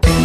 Bye.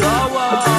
doła